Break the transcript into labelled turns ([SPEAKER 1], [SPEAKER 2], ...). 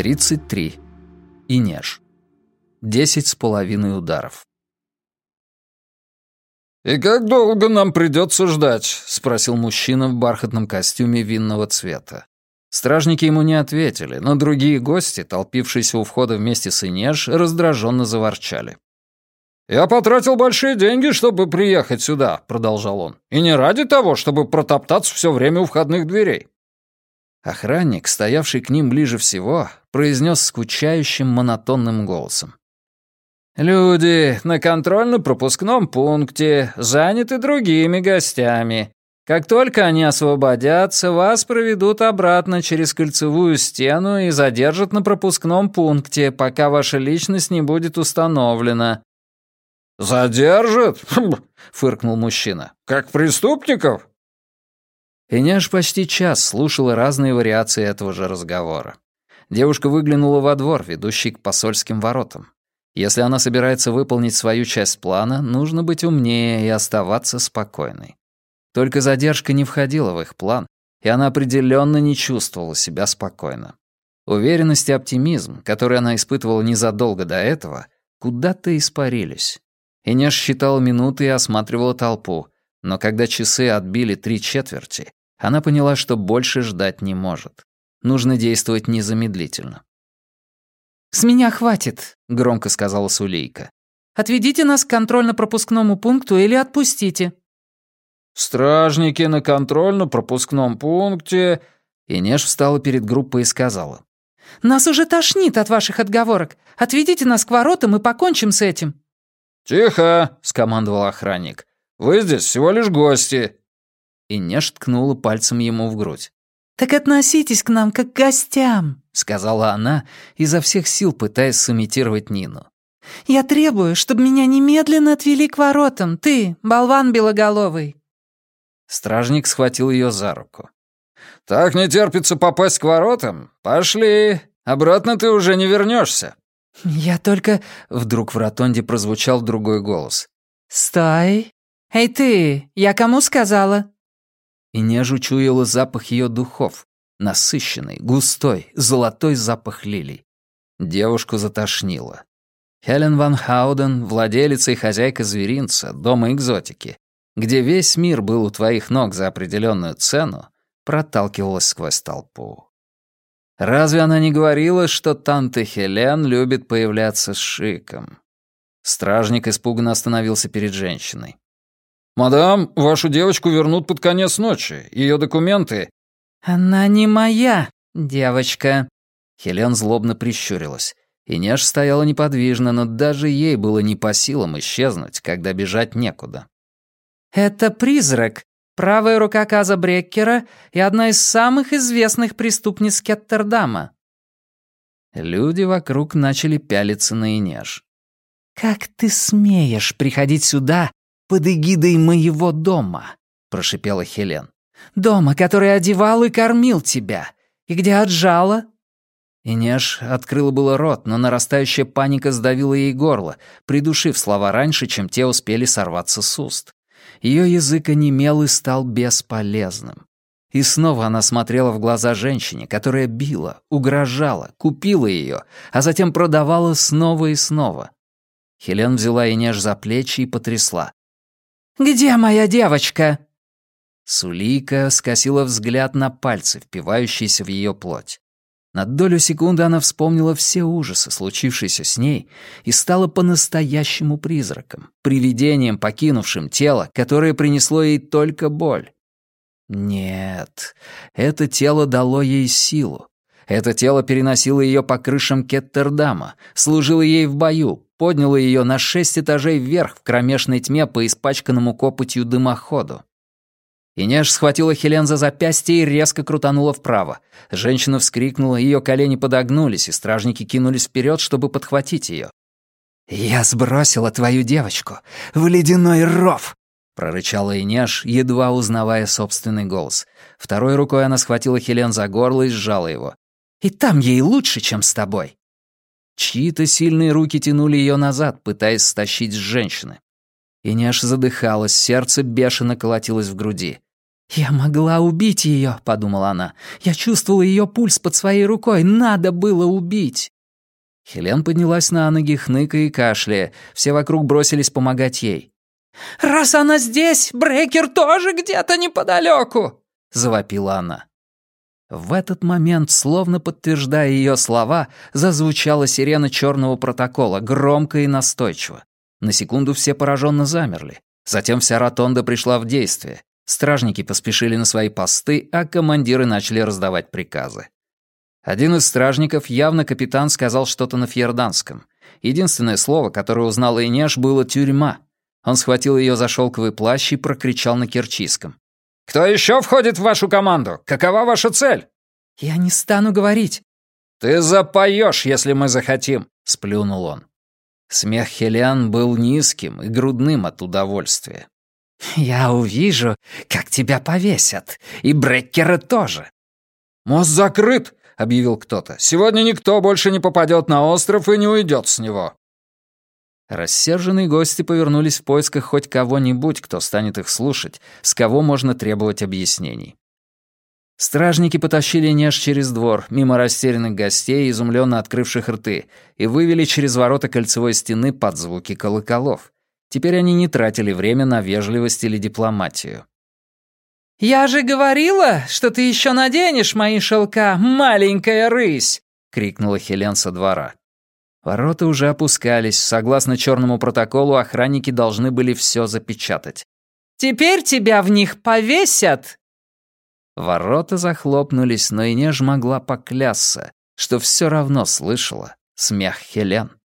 [SPEAKER 1] 33. Инеж. Десять с половиной ударов.
[SPEAKER 2] «И как долго нам придется ждать?» — спросил мужчина в бархатном костюме винного цвета.
[SPEAKER 1] Стражники ему не ответили, но другие гости, толпившиеся у входа вместе с Инеж, раздраженно заворчали.
[SPEAKER 2] «Я потратил большие деньги, чтобы приехать сюда», — продолжал он. «И не ради того, чтобы протоптаться все время у входных дверей».
[SPEAKER 1] Охранник, стоявший к ним ближе всего, произнес скучающим монотонным голосом.
[SPEAKER 3] «Люди на контрольно-пропускном пункте заняты другими гостями. Как только они освободятся, вас проведут обратно через кольцевую стену и задержат на пропускном пункте, пока ваша личность не будет установлена».
[SPEAKER 2] «Задержат?» — фыркнул мужчина. «Как преступников?»
[SPEAKER 1] Иняш почти час слушала разные вариации этого же разговора. Девушка выглянула во двор, ведущий к посольским воротам. Если она собирается выполнить свою часть плана, нужно быть умнее и оставаться спокойной. Только задержка не входила в их план, и она определенно не чувствовала себя спокойно. Уверенность и оптимизм, которые она испытывала незадолго до этого, куда-то испарились. Инеш считала минуты и осматривала толпу, но когда часы отбили три четверти, она поняла, что больше ждать не может. Нужно действовать незамедлительно.
[SPEAKER 4] «С меня хватит», — громко сказала Сулейка. «Отведите нас к контрольно-пропускному пункту или отпустите».
[SPEAKER 2] «Стражники на контрольно-пропускном пункте...»
[SPEAKER 1] Инеш встала перед группой и сказала.
[SPEAKER 4] «Нас уже тошнит от ваших отговорок. Отведите нас к воротам и покончим с этим».
[SPEAKER 2] «Тихо!» — скомандовал охранник. «Вы здесь всего лишь гости».
[SPEAKER 1] Инеш ткнула пальцем ему в грудь.
[SPEAKER 4] «Так относитесь к нам как к гостям», —
[SPEAKER 1] сказала она, изо всех сил пытаясь сымитировать Нину.
[SPEAKER 4] «Я требую, чтобы меня немедленно отвели к воротам, ты, болван белоголовый».
[SPEAKER 1] Стражник схватил ее за руку.
[SPEAKER 2] «Так не терпится попасть к воротам? Пошли, обратно ты уже не вернешься.
[SPEAKER 4] «Я только...»
[SPEAKER 1] — вдруг в ротонде прозвучал другой голос.
[SPEAKER 4] «Стой! Эй ты, я кому сказала?»
[SPEAKER 1] И неж учуяла запах ее духов, насыщенный, густой, золотой запах лилий. Девушку затошнило. Хелен Ван Хауден, владелица и хозяйка зверинца, дома экзотики, где весь мир был у твоих ног за определенную цену, проталкивалась сквозь толпу. Разве она не говорила, что танта Хелен любит появляться с шиком? Стражник испуганно остановился перед женщиной.
[SPEAKER 2] «Мадам, вашу девочку вернут под конец ночи. Ее документы...»
[SPEAKER 4] «Она не моя девочка».
[SPEAKER 1] Хелен злобно прищурилась. Инеш стояла неподвижно, но даже ей было не по силам исчезнуть, когда бежать некуда.
[SPEAKER 4] «Это призрак, правая рука Каза Бреккера и одна из самых известных преступниц Кеттердама».
[SPEAKER 1] Люди вокруг начали пялиться на Инеж.
[SPEAKER 4] «Как ты смеешь приходить сюда под эгидой моего дома?» — прошипела Хелен. «Дома, который одевал и кормил тебя. И где отжала?»
[SPEAKER 1] Инеш открыла было рот, но нарастающая паника сдавила ей горло, придушив слова раньше, чем те успели сорваться с уст. Ее язык онемел и стал бесполезным. И снова она смотрела в глаза женщине, которая била, угрожала, купила ее, а затем продавала снова и снова. Хелен взяла Инеж за плечи и потрясла.
[SPEAKER 4] «Где моя девочка?»
[SPEAKER 1] Сулика скосила взгляд на пальцы, впивающиеся в ее плоть. На долю секунды она вспомнила все ужасы, случившиеся с ней, и стала по-настоящему призраком, привидением, покинувшим тело, которое принесло ей только боль. Нет, это тело дало ей силу. Это тело переносило ее по крышам Кеттердама, служило ей в бою, подняло ее на шесть этажей вверх в кромешной тьме по испачканному копотью дымоходу. Инеш схватила Хелен за запястье и резко крутанула вправо. Женщина вскрикнула, ее колени подогнулись, и стражники кинулись вперед, чтобы подхватить ее. «Я сбросила твою девочку в ледяной ров!» — прорычала Инеш, едва узнавая собственный голос. Второй рукой она схватила Хелен за горло и сжала его. «И там ей лучше, чем с тобой!» Чьи-то сильные руки тянули ее назад, пытаясь стащить с женщины. Инеш задыхалась, сердце бешено колотилось в груди.
[SPEAKER 4] «Я могла убить ее», — подумала она. «Я чувствовала ее пульс под своей рукой. Надо было убить».
[SPEAKER 1] Хелен поднялась на ноги, хныкая и кашляя. Все вокруг бросились помогать ей.
[SPEAKER 4] «Раз она здесь, Брейкер тоже где-то неподалеку!» — завопила она.
[SPEAKER 1] В этот момент, словно подтверждая ее слова, зазвучала сирена черного протокола, громко и настойчиво. На секунду все пораженно замерли. Затем вся ротонда пришла в действие. Стражники поспешили на свои посты, а командиры начали раздавать приказы. Один из стражников, явно капитан, сказал что-то на фьерданском. Единственное слово, которое узнала Инеш, было «тюрьма». Он схватил ее за шелковый плащ и прокричал на керчийском.
[SPEAKER 2] «Кто еще входит в вашу команду? Какова ваша цель?»
[SPEAKER 4] «Я не стану говорить».
[SPEAKER 2] «Ты запоешь, если мы захотим», — сплюнул он.
[SPEAKER 1] Смех Хелиан был низким и грудным от удовольствия.
[SPEAKER 4] «Я увижу, как тебя повесят, и Бреккера тоже».
[SPEAKER 2] «Мост закрыт», — объявил кто-то. «Сегодня никто больше не попадет на остров и не уйдет с него».
[SPEAKER 1] Рассерженные гости повернулись в поисках хоть кого-нибудь, кто станет их слушать, с кого можно требовать объяснений. Стражники потащили Неж через двор, мимо растерянных гостей, изумленно открывших рты, и вывели через ворота кольцевой стены под звуки колоколов. Теперь они не тратили время на вежливость или дипломатию.
[SPEAKER 4] «Я же говорила, что ты еще наденешь мои шелка, маленькая рысь!» — крикнула Хелен со двора.
[SPEAKER 1] Ворота уже опускались. Согласно черному протоколу, охранники должны были все запечатать.
[SPEAKER 4] «Теперь тебя в них повесят!»
[SPEAKER 1] Ворота захлопнулись, но Инеж могла поклясться, что все равно слышала смех Хелен.